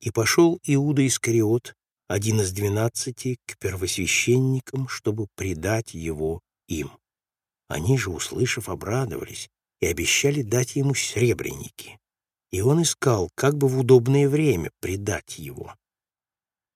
И пошел Иуда Искариот, один из двенадцати, к первосвященникам, чтобы предать его им. Они же, услышав, обрадовались и обещали дать ему сребреники. И он искал, как бы в удобное время предать его.